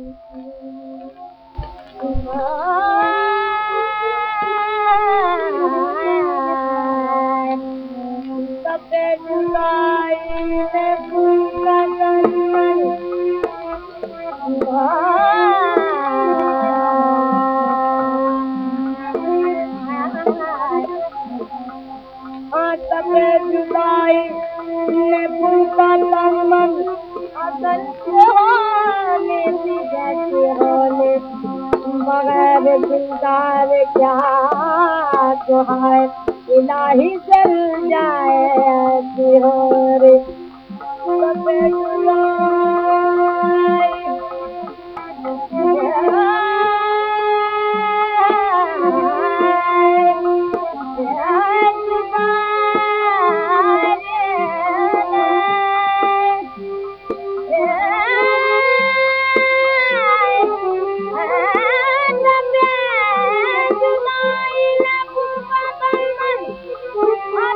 त दिलदार क्या तुहार इलाही जल जाए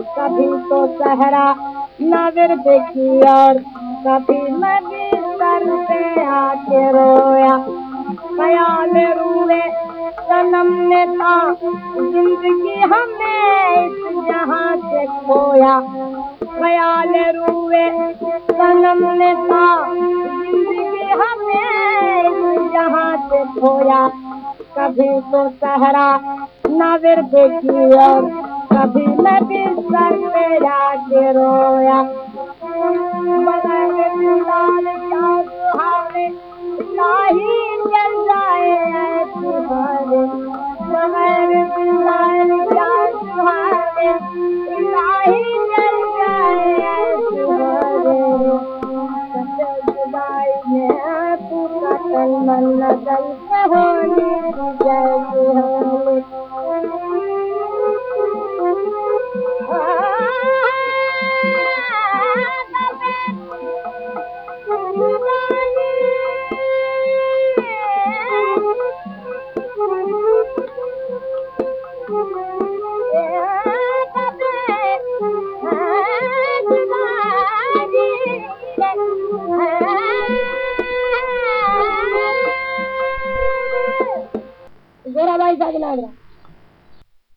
कभी तो सहरा नगर देखी और कभी नदी सर पे आके रोया। ख्याल रूए, सनम ने था, ज़िंदगी हमें इस जहाँ से खोया। ख्याल रूए, सनम ने था, ज़िंदगी हमें इस जहाँ से खोया। कभी तो सहरा नज़र देखी और कभी नदी सर पे जाके रोया। मगर लाल क्या सुहावने नाही ना भाई साहब लाग रहा।